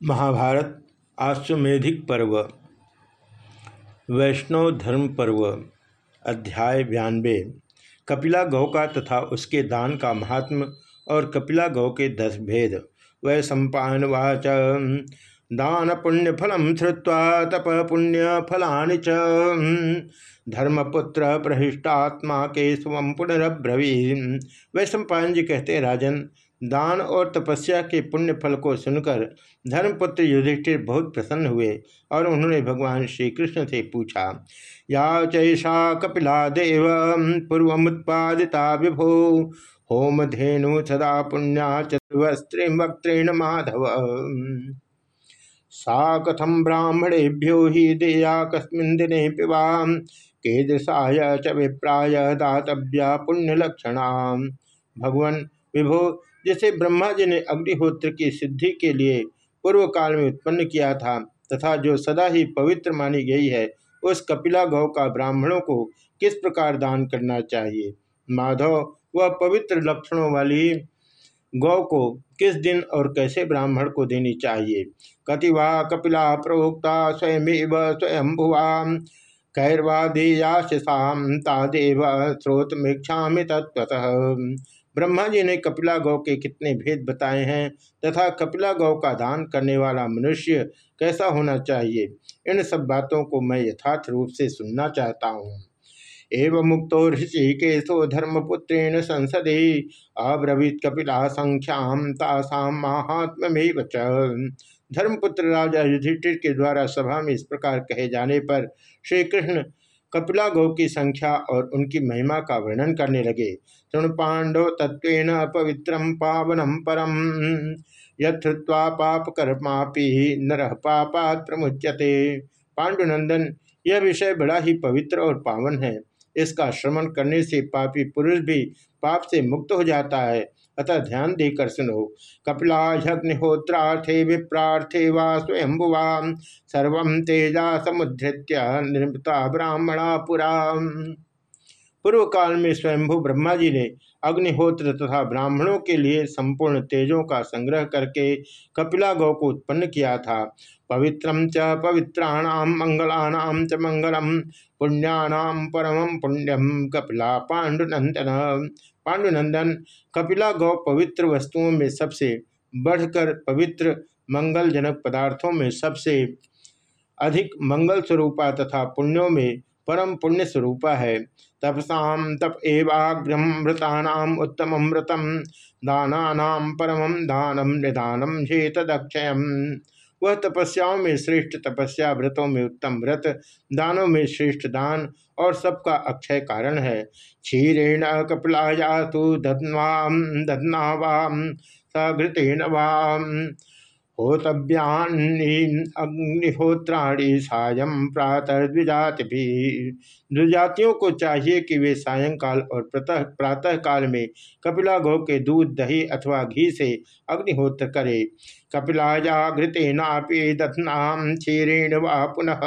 महाभारत आश्वेधिक पर्व, वैष्णव धर्म पर्व, अध्याय बयानबे कपिला गौ का तथा उसके दान का महात्म और कपिला गौ के दस भेद वै सम्पावाच दान पुण्य फलम श्रुवा तप पुण्य फलानि च। धर्मपुत्र प्रहिष्टात्मा के स्वम पुनरब्रवी वै सम्पायन जी कहते राजन दान और तपस्या के पुण्य फल को सुनकर धर्मपुत्र युधिष्ठिर बहुत प्रसन्न हुए और उन्होंने भगवान श्री कृष्ण से पूछा, या चैषा कपिला देव पूर्व उत्पादिता विभो होम धेनु सदा पुण्या चतुस्त्रिवक्त्रेण माधव। सा कथम ब्राह्मणेभ्यो ही देया कस्मिन दिने पिवा कीदृशाय च विप्राय दातव्या पुण्यलक्षणा भगवान, विभो जिसे ब्रह्मा जी ने अग्निहोत्र की सिद्धि के लिए पूर्व काल में उत्पन्न किया था तथा जो सदा ही पवित्र मानी गई है, उस कपिला गौ का ब्राह्मणों को किस प्रकार दान करना चाहिए? माधव, वह पवित्र लक्षणों वाली गौ को किस दिन और कैसे ब्राह्मण को देनी चाहिए? कतिवा कपिला प्रोक्ता स्वयं स्वयं भुवा कैर्वादीयाशाम तादेव स्रोतमीक्षा तत्वतः ब्रह्मा जी ने कपिला गौ के कितने भेद बताए हैं तथा कपिला गौ का दान करने वाला मनुष्य कैसा होना चाहिए? इन सब बातों को मैं यथार्थ रूप से सुनना चाहता हूँ। एवं मुक्तो ऋषिकेशो धर्मपुत्रेण संसदे अब्रवीत कपिला संख्याम तासाम महात्मेव धर्मपुत्र राजा युधिष्ठिर के द्वारा सभा में इस प्रकार कहे जाने पर श्री कृष्ण कपिला गौ की संख्या और उनकी महिमा का वर्णन करने लगे। तृण पांडव तत्व पवित्रम पावनम परम। यथ्वा पाप कर्मापि नर पापात प्रमुच्यते पांडुनंदन यह विषय बड़ा ही पवित्र और पावन है। इसका श्रवण करने से पापी पुरुष भी पाप से मुक्त हो जाता है। अतः ध्यान देकर सुनो। कपिलाग्निहोत्रार्थे विप्रार्थे वा स्वयंभुवा। सर्व तेजा समुद्धृत्य निर्मता ब्राह्मणा पुरा। पूर्व काल में स्वयंभु ब्रह्मा जी ने अग्निहोत्र तथा ब्राह्मणों के लिए संपूर्ण तेजों का संग्रह करके कपिला गौ को उत्पन्न किया था। पवित्रम च पवित्राणाम मंगलानाम च मंगलम पुण्यानाम परम पुण्यम कपिला पांडुनंदन पांडुनंदन कपिला गौ पवित्र वस्तुओं में सबसे बढ़कर पवित्र मंगलजनक पदार्थों में सबसे अधिक मंगल स्वरूपा तथा पुण्यों में परम पुण्य स्वरूपा है। तपसा तप एवाग्रमृतानाम उत्तम व्रतम दाना परम दानम निदानम तदक्षय वह तपस्याओं में श्रेष्ठ, तपस्या व्रतों में उत्तम व्रत, दानों में श्रेष्ठ दान और सबका अक्षय कारण है। क्षीरेण कपिलाया तो दधनावाम दधनावाम सघृतेन वाम होतव्यान्निहोत्राणी सायं प्रातः द्विजाति भी द्विजातियों को चाहिए कि वे सायंकाल और प्रतः प्रातः काल में कपिला गौ के दूध, दही अथवा घी से अग्निहोत्र करे। कपिलाया घृतेनापि दत्नाम क्षीरेण व पुनः।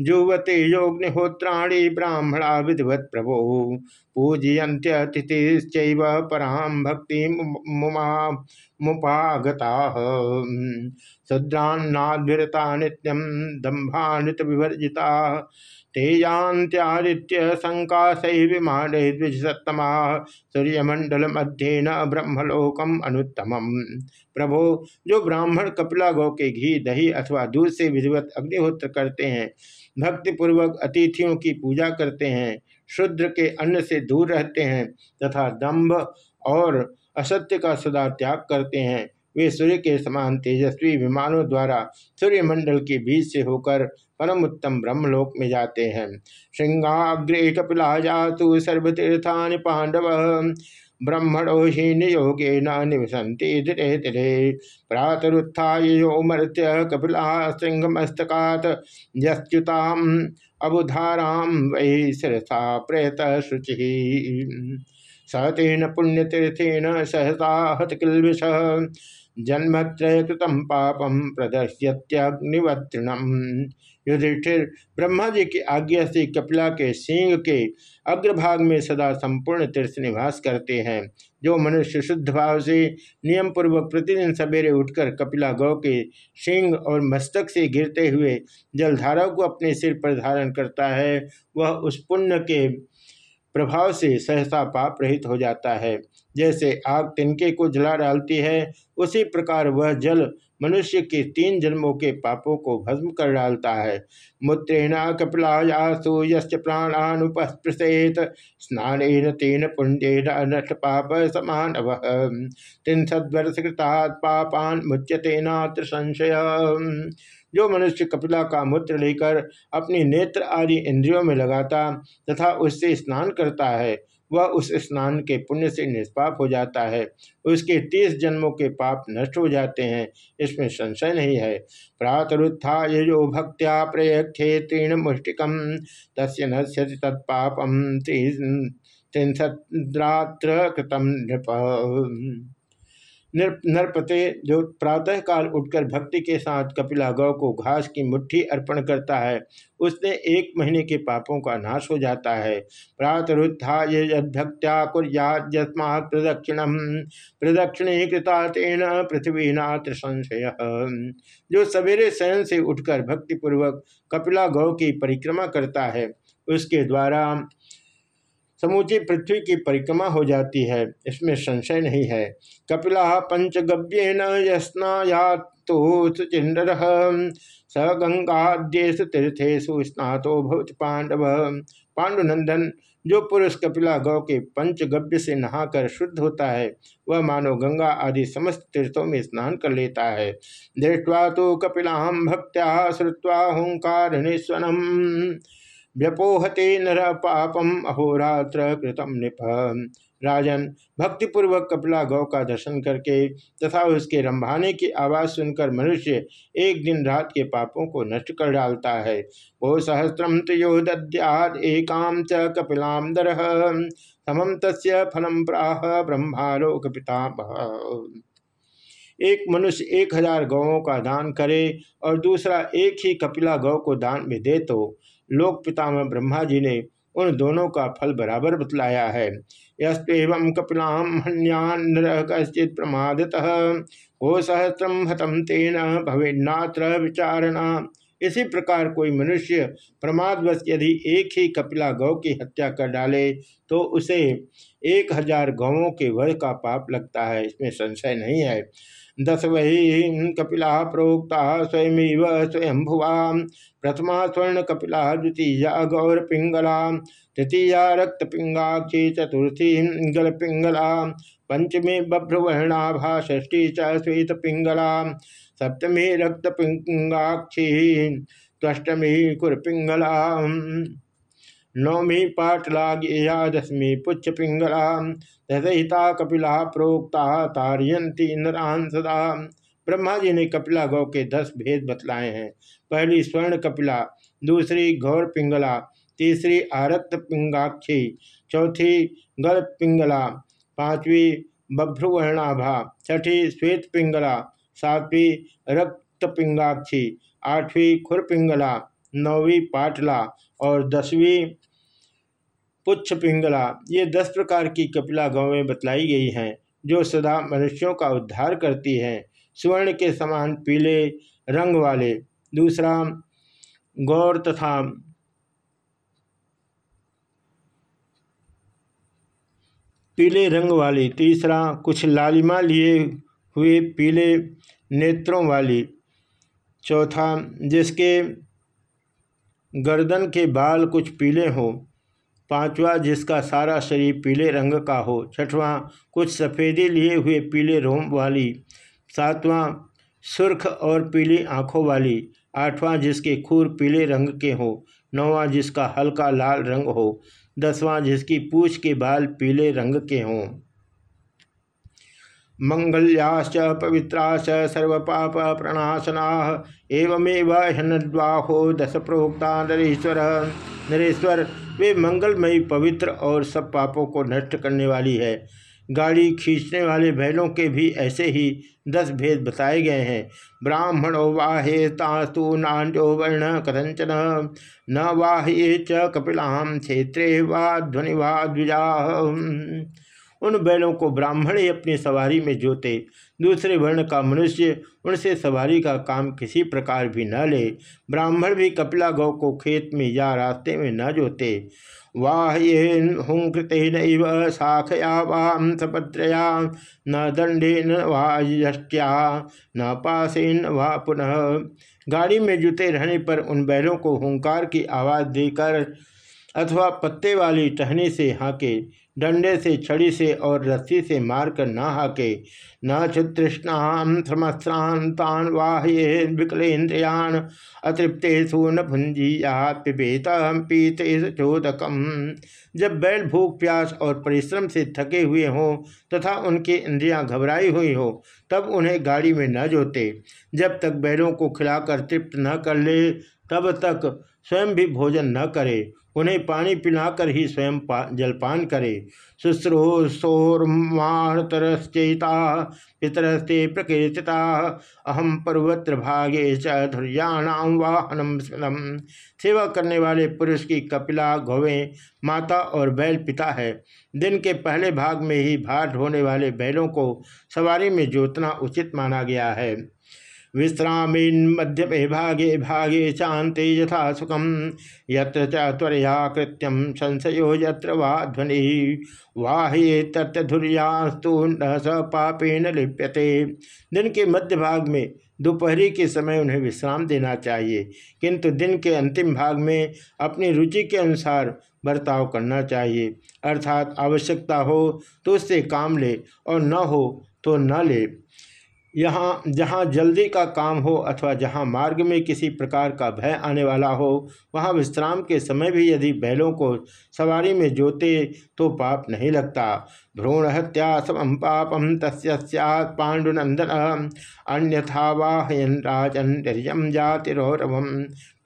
जुवते योग्निहोत्राणी ब्राह्मणा विधिवत प्रभो। पूजयंत्यतिथिश्चैव पराम भक्ति मुमा मुपागता। सद्रान्नाद्विरता नित्यम दम्भान्वित विवर्जिता तेजात्यादित्य संकाशै विमान द्विजसत्तमा सूर्यमंडल मध्येन ब्रह्मलोकम अनुत्तम प्रभो, जो ब्राह्मण कपिला गौ के घी, दही अथवा दूध से विधिवत अग्निहोत्र करते हैं, भक्तिपूर्वक अतिथियों की पूजा करते हैं, शुद्र के अन्न से दूर रहते हैं, तथा दंभ और असत्य का सदा त्याग करते हैं वे सूर्य के समान तेजस्वी विमानों द्वारा सूर्यमंडल के बीच से होकर परम उत्तम ब्रह्मलोक में जाते हैं। श्रृंगाग्रे कपिला जातु सर्वतीर्था पांडव। ब्रह्मणो ही न निवसंति धीरे धीरे। प्रातरुत्थाय यो मर्त्य कपिला सिंहमस्तकात यच्युताम अबुधाराम वही शिरसा प्रेत शुचि। सतेन पुण्यतीर्थेन सहसा हत किलविष जन्मत्रय कृतम पापम प्रदर्श्यग्निवत्णम युधिष्ठिर ब्रह्मा जी की आज्ञा से कपिला के सिंह के अग्रभाग में सदा संपूर्ण तीर्थ निवास करते हैं, जो मनुष्य शुद्ध भाव से नियम पूर्वक प्रतिदिन सवेरे उठकर कपिला गौ के सिंह और मस्तक से गिरते हुए जलधारा को अपने सिर पर धारण करता है, वह उस पुण्य के प्रभाव से सहसा पाप रहित हो जाता है। जैसे आग तिनके को जला डालती है, उसी प्रकार वह जल मनुष्य के तीन जन्मों के पापों को भस्म कर डालता है। मूत्रेण कपिलायासु यश्च प्राणानुपस्पृशेत स्नान तेन पुण्यन नष्ट पाप समान त्रिंशद्वर्ष कृतात् पापान मुच्यते संशय जो मनुष्य कपिला का मूत्र लेकर अपनी नेत्र आदि इंद्रियों में लगाता तथा उससे स्नान करता है, वह उस स्नान के पुण्य से निष्पाप हो जाता है। उसके तीस जन्मों के पाप नष्ट हो जाते हैं, इसमें संशय नहीं है। प्रातरुत्था यो भक्त्या प्रयक्षे तीर्ण मुष्टिकम, तस्य नश्यति तत्पापम त्रिंशद्रात्र कृतम नृप। नरपते, जो प्रातः काल उठकर भक्ति के साथ कपिला गौ को घास की मुट्ठी अर्पण करता है उसने एक महीने के पापों का नाश हो जाता है। प्रातरुत्था यद्भक्त्या कुर्यास्मा प्रदक्षिणम प्रदक्षिणी कृता तेन पृथ्वीनाथ संशय। जो सवेरे शयन से उठकर भक्तिपूर्वक कपिला गौ की परिक्रमा करता है, उसके द्वारा समूची पृथ्वी की परिक्रमा हो जाती है। इसमें संशय नहीं है। कपिला पंचगव्येन यस्नायातो सुचिंदर। स गंगाद्येशु तीर्थेशु स्नातो भवत पांडव पांडुनंदन, जो पुरुष कपिला गौ के पंचगव्य से नहाकर शुद्ध होता है, वह मानो गंगा आदि समस्त तीर्थों में स्नान कर लेता है। दृष्टवा तो कपिलाम भक्त्या श्रुवा हुंकार निस्वनम व्यपोहते नर पापम अहोरात्र कृतम निप। राजन भक्तिपूर्वक कपिला गौ का दर्शन करके तथा उसके रंभाने की आवाज़ सुनकर मनुष्य एक दिन रात के पापों को नष्ट कर डालता है। वो सहस्रम त्रियो दद्याद एकाम च कपिलाम दर। समम तस्य फलम प्राह ब्रह्मालोक पिता एक मनुष्य एक हज़ार गौों का दान करे और दूसरा एक ही कपिला गौ को दान में दे तो लोक पितामह ब्रह्मा जी ने उन दोनों का फल बराबर बतलाया है। यस्व कपिलाम हन्यान कश्चित प्रमादतः। गो सहस्रम हतम तेन भवेन्नात्र विचारणा। इसी प्रकार कोई मनुष्य प्रमादवश यदि एक ही कपिला गौ की हत्या कर डाले तो उसे एक हज़ार गौों के वध का पाप लगता है। इसमें संशय नहीं है। दस वही कपिला प्रोक्ता स्वयं स्वयं स्वयंभुवा। प्रथमा स्वर्ण कपिला, द्वितीया गौर पिंगला। तृतीया रक्त पिंगाक्षी, चतुर्थी गल पिंगला। पंचमी बभ्रवर्णाभा ष्ठी च श्वेत पिंगला। सप्तमी रक्त पिंगाक्षी त्वष्टमी कुरपिंगला नौमी पाटला गेया दसमी पुच्छ पिंगला दशहिता कपिला प्रोक्ता तारयंती नरान सदा। ब्रह्मा जी ने कपिला गौ के दस भेद बतलाए हैं। पहली स्वर्ण कपिला, दूसरी गौर पिंगला, तीसरी आरक्त पिंगाक्षी, चौथी गल पिंगला, पांचवी बभ्रुवर्णाभा छठी श्वेत पिंगला सातवीं रक्तपिंगाक्षी, आठवीं खुरपिंगला, नौवीं पाटला और दसवीं पुच्छ पिंगला ये दस प्रकार की कपिला गौवें बतलाई गई हैं, जो सदा मनुष्यों का उद्धार करती हैं। स्वर्ण के समान पीले रंग वाले, दूसरा गौर तथा पीले रंग वाली, तीसरा कुछ लालिमा लिए हुए पीले नेत्रों वाली चौथा, जिसके गर्दन के बाल कुछ पीले हों। पांचवा, जिसका सारा शरीर पीले रंग का हो। छठवां, कुछ सफ़ेदी लिए हुए पीले रोम वाली। सातवां, सुर्ख और पीली आँखों वाली। आठवां, जिसके खूर पीले रंग के हो। नौवां, जिसका हल्का लाल रंग हो। दसवां, जिसकी पूछ के बाल पीले रंग के हों। मंगल्याश्च पवित्राश्च सर्वपाप प्रणाशना। एवमेव हनद्वाहो दस प्रोक्ता नरेश्वर। नरेश्वर, वे मंगलमयी, पवित्र और सब पापों को नष्ट करने वाली है। गाड़ी खींचने वाले बैलों के भी ऐसे ही दस भेद बताए गए हैं। ब्राह्मणो वाहे तास्तु नान्यो वर्ण कथंचन न वाह्ये च कपिलाम क्षेत्रे वा ध्वनि वा द्विजा। उन बैलों को ब्राह्मण ही अपनी सवारी में जोते। दूसरे वर्ण का मनुष्य उनसे सवारी का काम किसी प्रकार भी न ले। ब्राह्मण भी कपिला गौ को खेत में या रास्ते में न जोते। वाह्येन हुंकृतेन शाखया वाम सपत्रया। न दंडेन वाष्ट्या न पासेन वा पुनः। गाड़ी में जुते रहने पर उन बैलों को हुंकार की आवाज़ देकर अथवा पत्ते वाली टहनी से हाँके। डंडे से, छड़ी से और रस्सी से मारकर न हाके न क्षुतृष्णान समस्त्रांतान वाह्ये विकलेन्द्रियान अतृप्तेषु न भुंजीया पिबेत पीते चोदकम। जब बैल भूख, प्यास और परिश्रम से थके हुए हों तथा उनकी इंद्रियाँ घबराई हुई हो, तब उन्हें गाड़ी में न जोते। जब तक बैलों को खिलाकर तृप्त न कर ले, तब तक स्वयं भी भोजन न करे। उन्हें पानी पिलाकर ही स्वयं जलपान करे। शुश्रूषोर्माणतरश्चेता पितरस्ते, प्रकीर्तिता अहम पर्वत्र भागे च धुर्याणाम वाहनम स्मृतम सेवा करने वाले पुरुष की कपिला गौवें माता और बैल पिता है। दिन के पहले भाग में ही भार ढोने वाले बैलों को सवारी में जोतना उचित माना गया है। विश्रामीन मध्य भागे भागे शांति यथा सुखम। यत्र त्वरया कृत्यम संशयो यत्र ध्वनि। वाह्ये तत्धुर्यास्तु न स पापेन लिप्यते। दिन के मध्य भाग में दोपहरी के समय उन्हें विश्राम देना चाहिए, किंतु दिन के अंतिम भाग में अपनी रुचि के अनुसार बर्ताव करना चाहिए। अर्थात आवश्यकता हो तो उससे काम ले और न हो तो न ले। यहाँ, जहाँ जल्दी का काम हो अथवा जहाँ मार्ग में किसी प्रकार का भय आने वाला हो, वहाँ विश्राम के समय भी यदि बैलों को सवारी में जोते तो पाप नहीं लगता। भ्रूण हत्या समम पापम तस्य पाण्डुनंदन अन्यथा वाहयन राजन जातिरौरवम।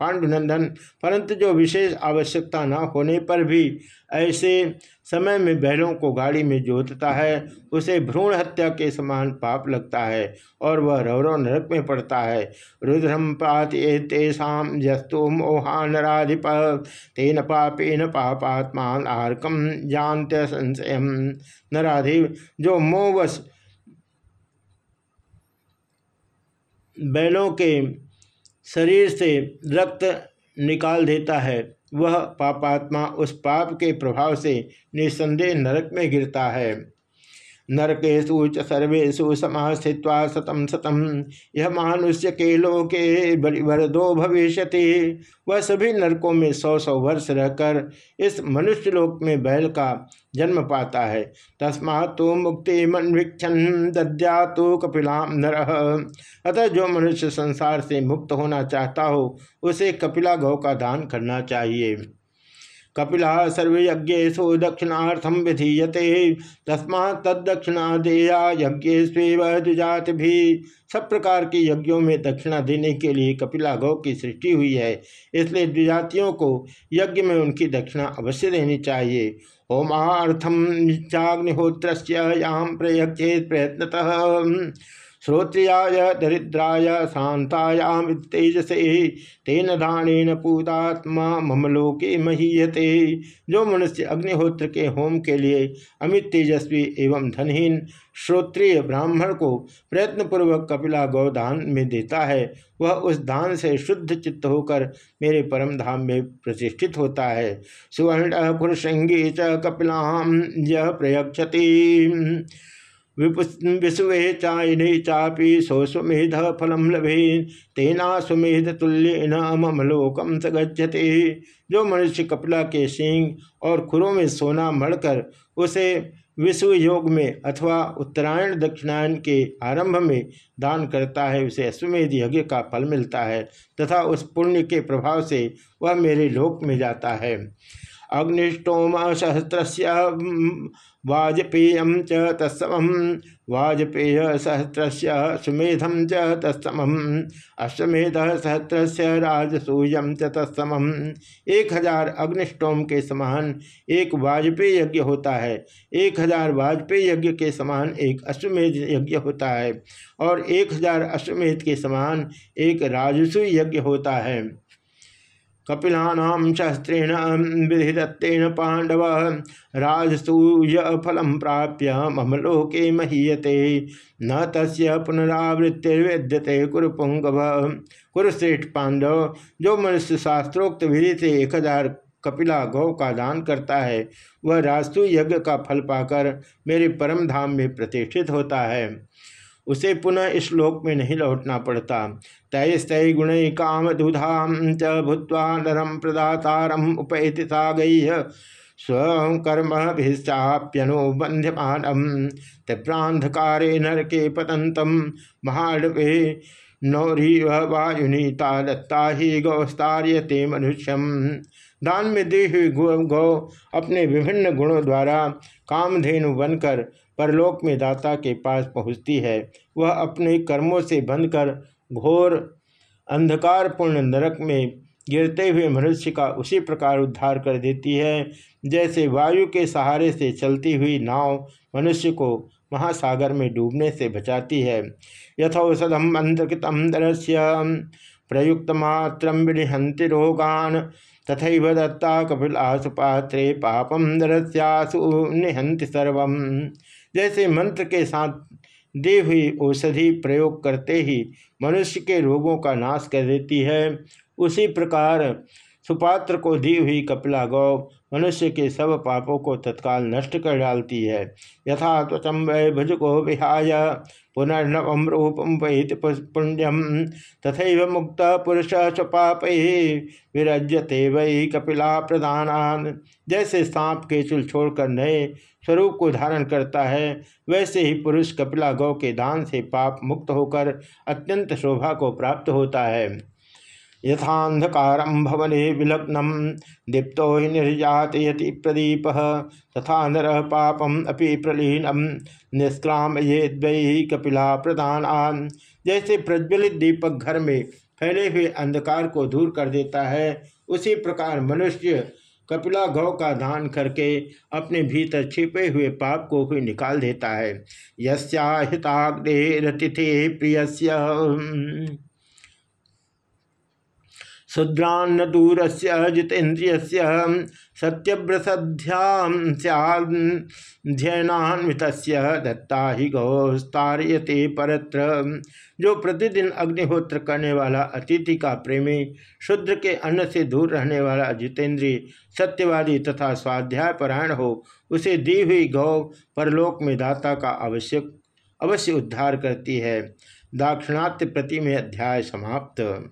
पांडुनंदन परंतु जो विशेष आवश्यकता न होने पर भी ऐसे समय में बैलों को गाड़ी में जोतता है, उसे भ्रूण हत्या के समान पाप लगता है और वह रौरव नरक में पड़ता है। रुद्रम पातेषा यस्तु मोहानराधिप तेन पापेन पापात्मान आर्कम जानते संशय। नराधिप, जो मोहवश बैलों के शरीर से रक्त निकाल देता है वह पापात्मा उस पाप के प्रभाव से निसंदेह नरक में गिरता है। नरकेशु च सर्वेशु सतम सतम। यह मानुष्य के लोके वरदो भविष्य वह सभी नरकों में सौ सौ वर्ष रहकर इस मनुष्य लोक में बैल का जन्म पाता है। तस्मा तो मुक्ति मन वीक्षण दद्या तो कपिलाम नर। अतः जो मनुष्य संसार से मुक्त होना चाहता हो, उसे कपिला गौ का दान करना चाहिए। कपिला सर्वयज्ञेशु दक्षिणार्थम विधीयते। तस्मा तदक्षिणादेया यज्ञ द्विजात भी सब प्रकार के यज्ञों में दक्षिणा देने के लिए कपिला गौ की सृष्टि हुई है। इसलिए द्विजातियों को यज्ञ में उनकी दक्षिणा अवश्य देनी चाहिए। होमार्थम चाग्निहोत्र याम प्रयक्षे प्रयत्नतः। श्रोत्रियाय दरिद्राय शांतायाम तेजसे तेन दानेन पूतात्मा ममलोके महीयते। जो मनुष्य अग्निहोत्र के होम के लिए अमित तेजस्वी एवं धनहीन श्रोत्रिय ब्राह्मण को प्रयत्नपूर्वक कपिला गौदान में देता है, वह उस दान से शुद्ध चित्त होकर मेरे परम धाम में प्रतिष्ठित होता है। सुवर्ण पुरुषंगी च कपिलाम यह प्रयक्षति विषुवे चायने चापी सोस्वेध फलम लभे तेना सुमेध तुल्य न लोकम सगछते जो मनुष्य कपिला के सिंह और खुरों में सोना मढ़कर उसे विश्व योग में अथवा उत्तरायण दक्षिणायन के आरंभ में दान करता है, उसे अश्वमेध यज्ञ का फल मिलता है तथा उस पुण्य के प्रभाव से वह मेरे लोक में जाता है। अग्निष्टोम सहस्र वाजपेय च तत्सम, वाजपेय सहस्र सुमेधम च तत्सम, अश्वमेध सहस्र राजसूय च तत्सम। एक हज़ार अग्निष्टोम के समान एक वाजपेय यज्ञ होता है। एक हज़ार वाजपेय यज्ञ के समान एक अश्वमेध यज्ञ होता है। और एक हज़ार अश्वमेध के समान एक राजसूय यज्ञ होता है। कपिलानाम शस्त्रेण विधिदत्तेन पांडव राजसूय फलम प्राप्य मम लोके महीयते। न तस्य पुनरावृत्तिर्वेद्यते कुरुपुंगव कुरुश्रेष्ठ पांडव जो मनुष्य शास्त्रोक्त विधि से एक हज़ार कपिला गौ का दान करता है, वह राजसू यज्ञ का फल पाकर मेरे परम धाम में प्रतिष्ठित होता है। उसे पुनः श्लोक में नहीं लौटना पड़ता। तैस्तय गुण काम दुधाम च भूतवा नरम प्रदातारम उपैति सागई स्वकर्म भिश्चाप्यनुबंध्यमानम तीव्रांधकारे नरके पतंतम महाडवे नौरी वायुनीता दत्ता ही गौस्तार्यते मनुष्यम दान में दी हुई गौ अपने विभिन्न गुणों द्वारा कामधेनु बनकर परलोक में दाता के पास पहुँचती है। वह अपने कर्मों से बंधकर घोर अंधकारपूर्ण नरक में गिरते हुए मनुष्य का उसी प्रकार उद्धार कर देती है। जैसे वायु के सहारे से चलती हुई नाव मनुष्य को महासागर में डूबने से बचाती है। यथौषधम अंधकृतम दरस्य प्रयुक्त मात्र विहंति रोगान तथा दत्ता कपिलासुपात्रे पापम दरस्यासु निहंति सर्व जैसे मंत्र के साथ दी हुई औषधि प्रयोग करते ही मनुष्य के रोगों का नाश कर देती है। उसी प्रकार सुपात्र को दी हुई कपिला गौ मनुष्य के सब पापों को तत्काल नष्ट कर डालती है। यथा त्वचम वै भुज को विहाय, पुनर्नवम रूपम वहित पुण्यम तथा मुक्त पुरुष स्वपाप विरज्यते वही कपिला प्रधान जैसे सांप के चुल छोड़कर नए स्वरूप को धारण करता है, वैसे ही पुरुष कपिला गौ के दान से पाप मुक्त होकर अत्यंत शोभा को प्राप्त होता है। यथांधकार भवने विलग्नम दीप्त ही निर्यातयति प्रदीप। तथा नर पापम अपि प्रलीनम निष्क्राम ये द्वयी कपिला प्रधान जैसे प्रज्वलित दीपक घर में फैले हुए अंधकार को दूर कर देता है, उसी प्रकार मनुष्य कपिला गौ का दान करके अपने भीतर छिपे हुए पाप को भी निकाल देता है। यस्याहिताग्रे रतिथे प्रिय शुद्रान्न दूर से जितेन्द्रिय सत्यव्रसध्यान्वित दत्ता ही गौस्तार्यते परत्र। जो प्रतिदिन अग्निहोत्र करने वाला अतिथि का प्रेमी, शुद्र के अन्न से दूर रहने वाला जितेंद्रिय, सत्यवादी तथा स्वाध्याय परायण हो, उसे दी हुई गौ परलोक में दाता का आवश्यक अवश्य उद्धार करती है। दाक्षिणात्य प्रति में अध्याय समाप्त।